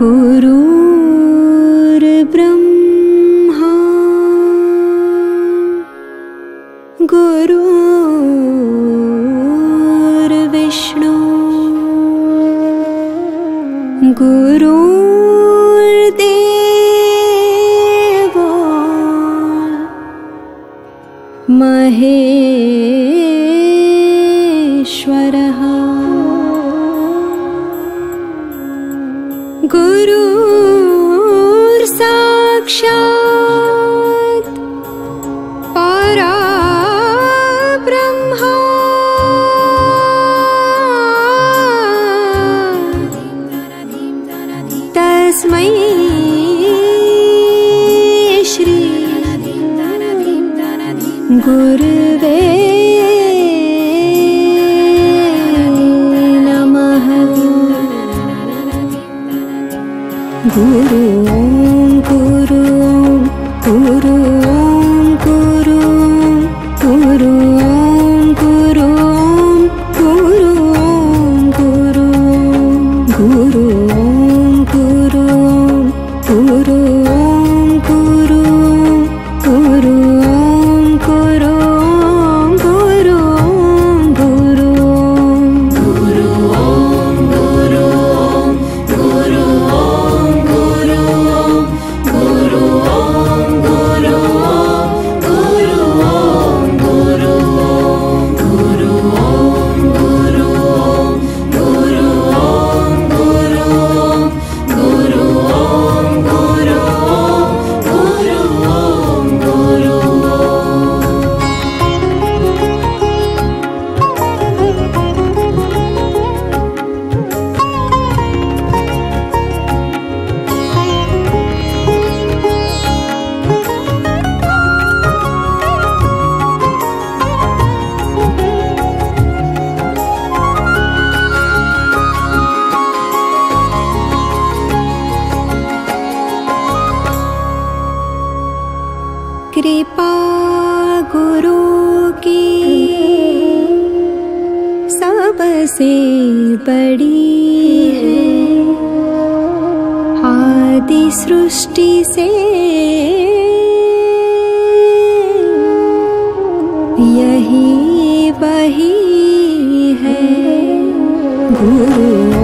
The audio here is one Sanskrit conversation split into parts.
गुरु गुरुर्साक्षात् Guru सृष्टि से। यही वही है गुरु।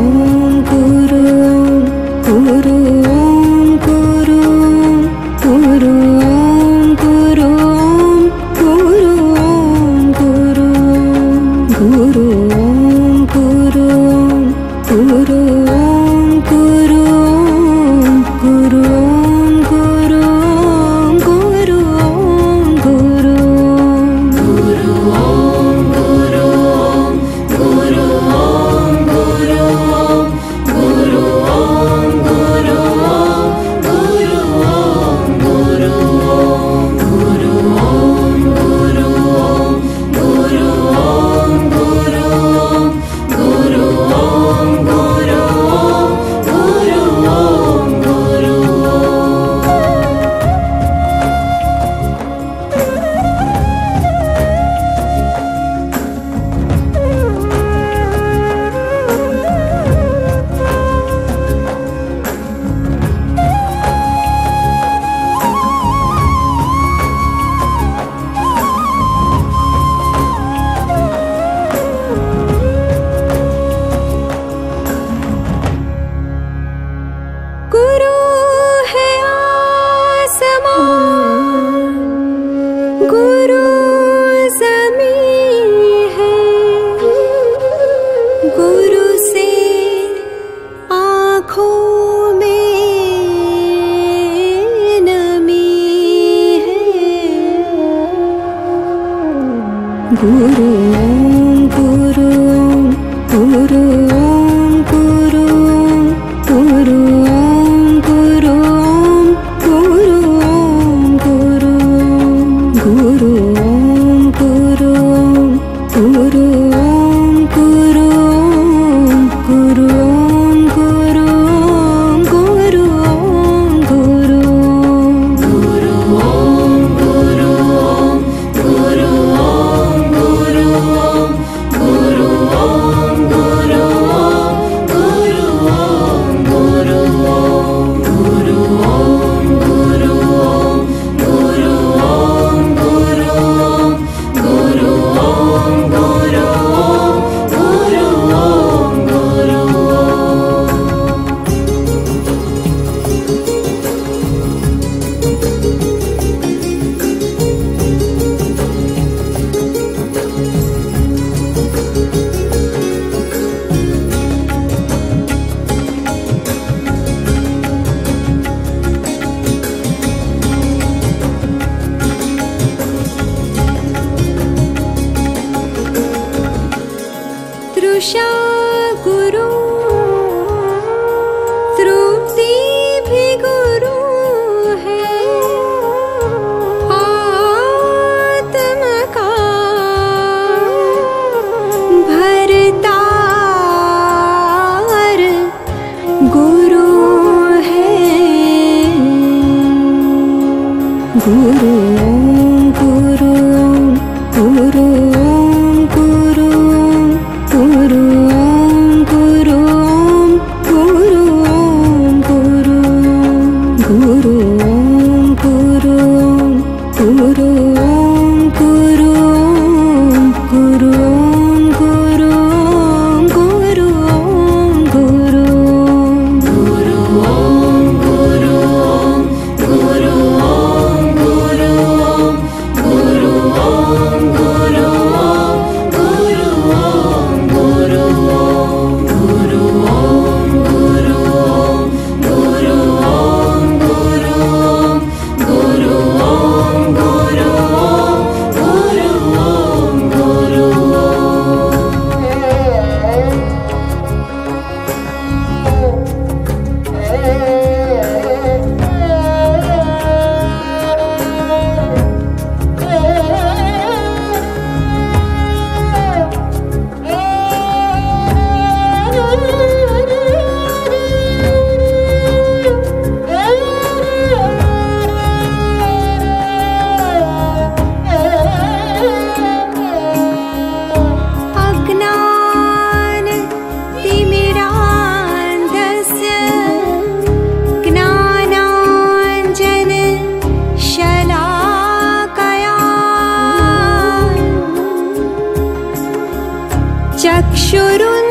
चक्षुरुन्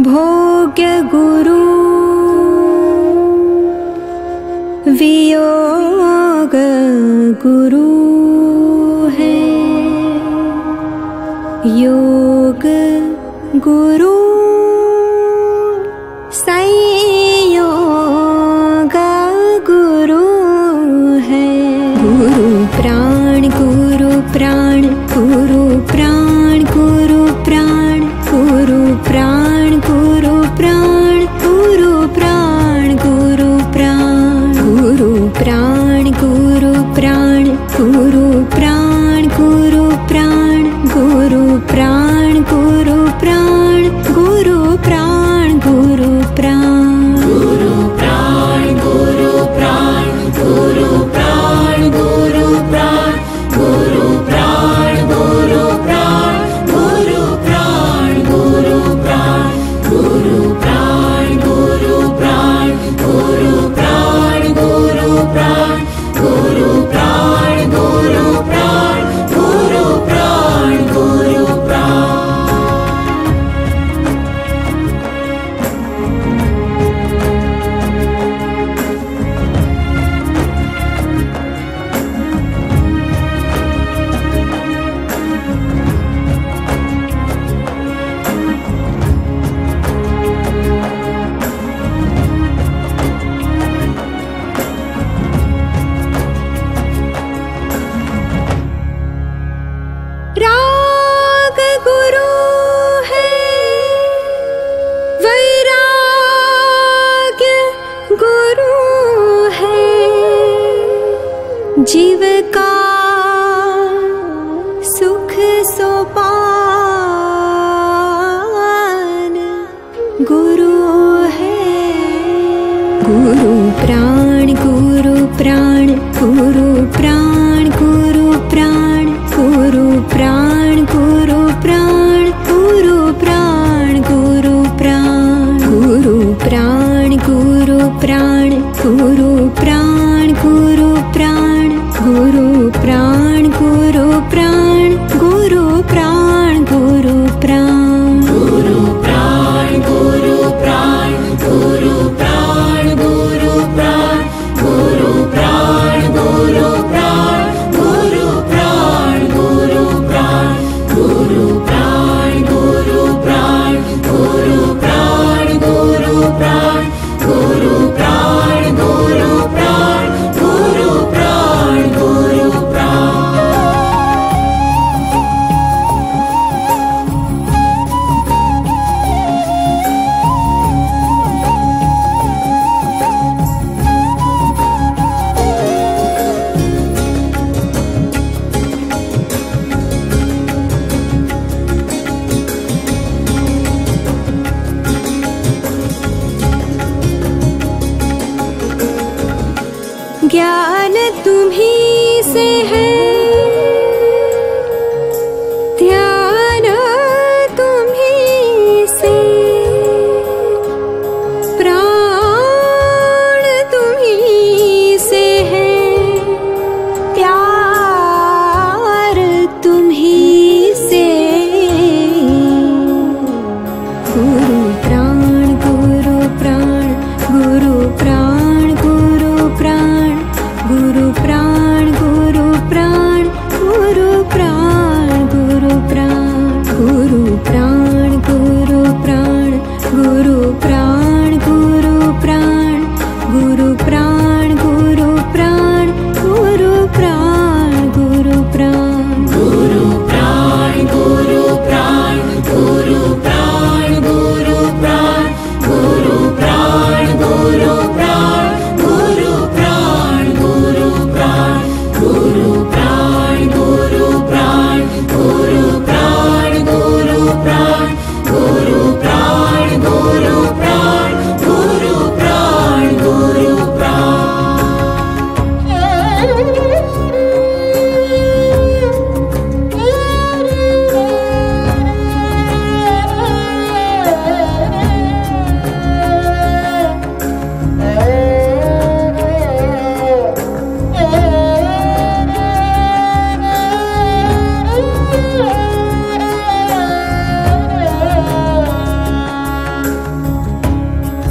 भोग्य गुरु वियोग गुरु है। योग गुरु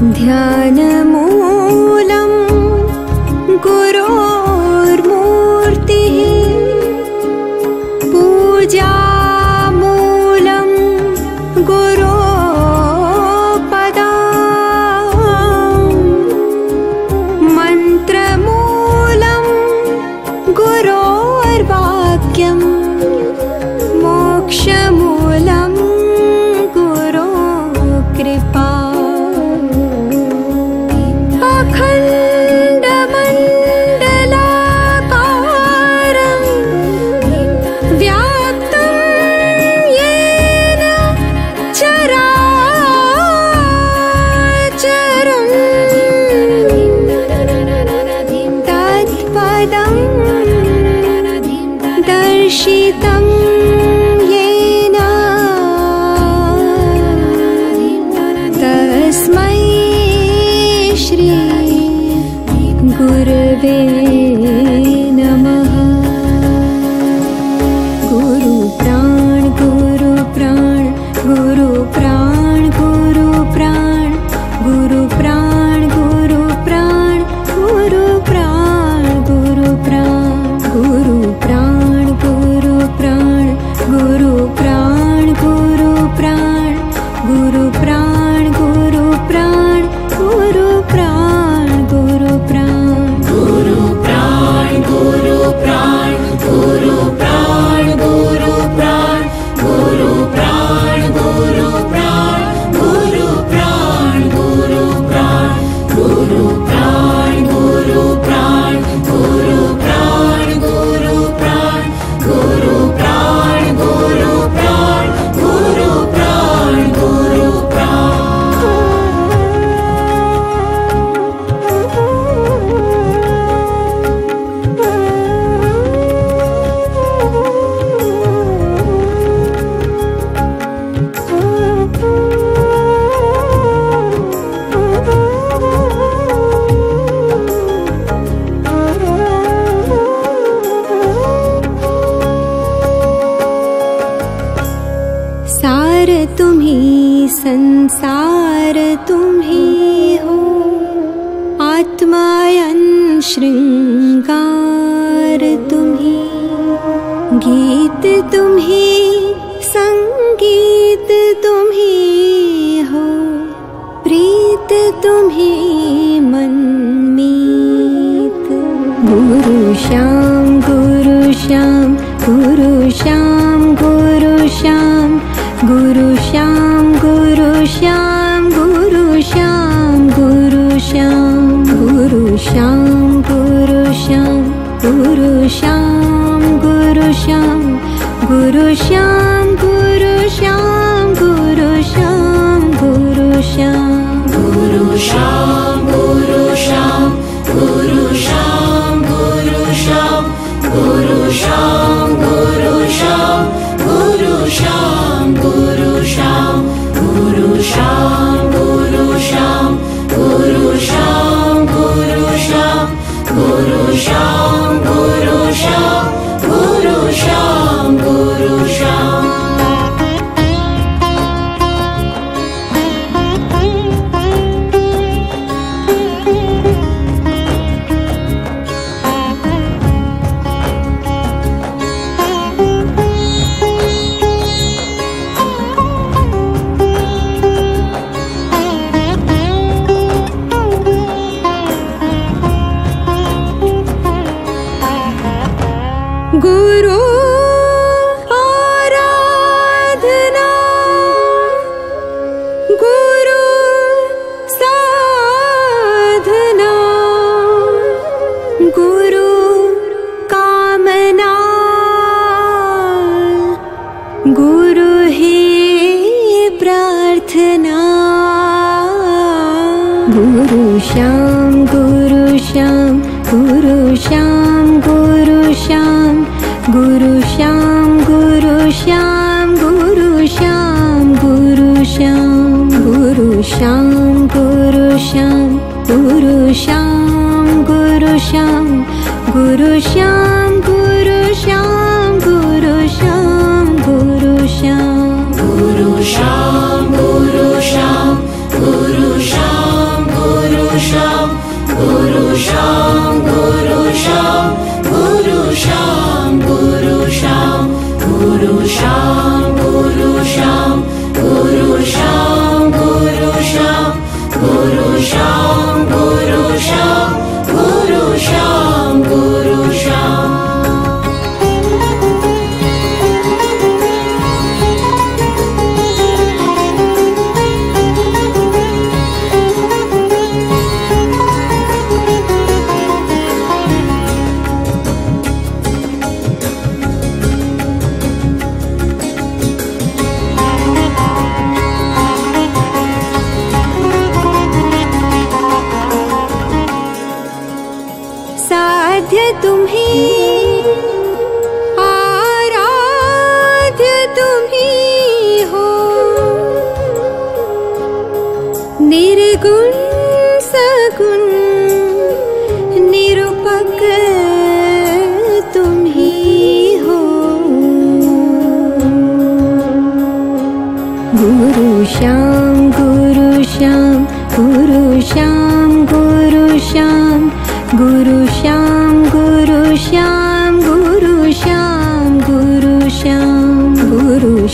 ध्यानमो तुम्ही गीत तुम्ही संगीत तुम्ही हो प्रीत तुम्ही मनमीत। गुरु श्याम गुरु श्याम गुरु श्याम गुरु श्याम गुरु श्याम गुरु गुरु गुरु गुरु Sham, Guru Sham, Guru Sham, Guru Sham, Guru Sham, Guru Sham, Guru Sham, Guru Sham, Guru Sham, Guru 路上。गुरु कामना। गुरु ही प्रार्थना। गुरु श्याम गुरु श्याम गुरु श्याम गुरु श्याम। गुरु श्याम गुरु श्याम गुरु श्याम गुरु श्याम। गुरु श्याम गुरु श्याम गुरु श्याम गुरु श्याम गुरु श्याम गुरु श्याम गुरु श्याम गुरु श्याम Sham, Guru Sham, Guru Sham, Guru Sham,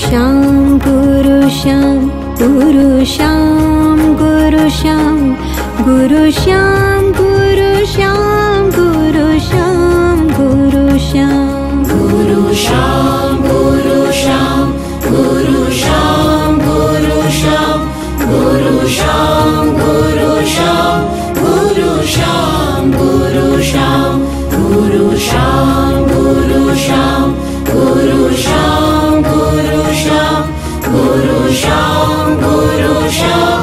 गुरु श्याम गुरु श्याम गुरु श्याम गुरु श्याम गुरु श्याम गुरु श्याम गुरु श्याम गुरु श्याम Guru Sham, Guru गुरुशाम् गुरुशाम्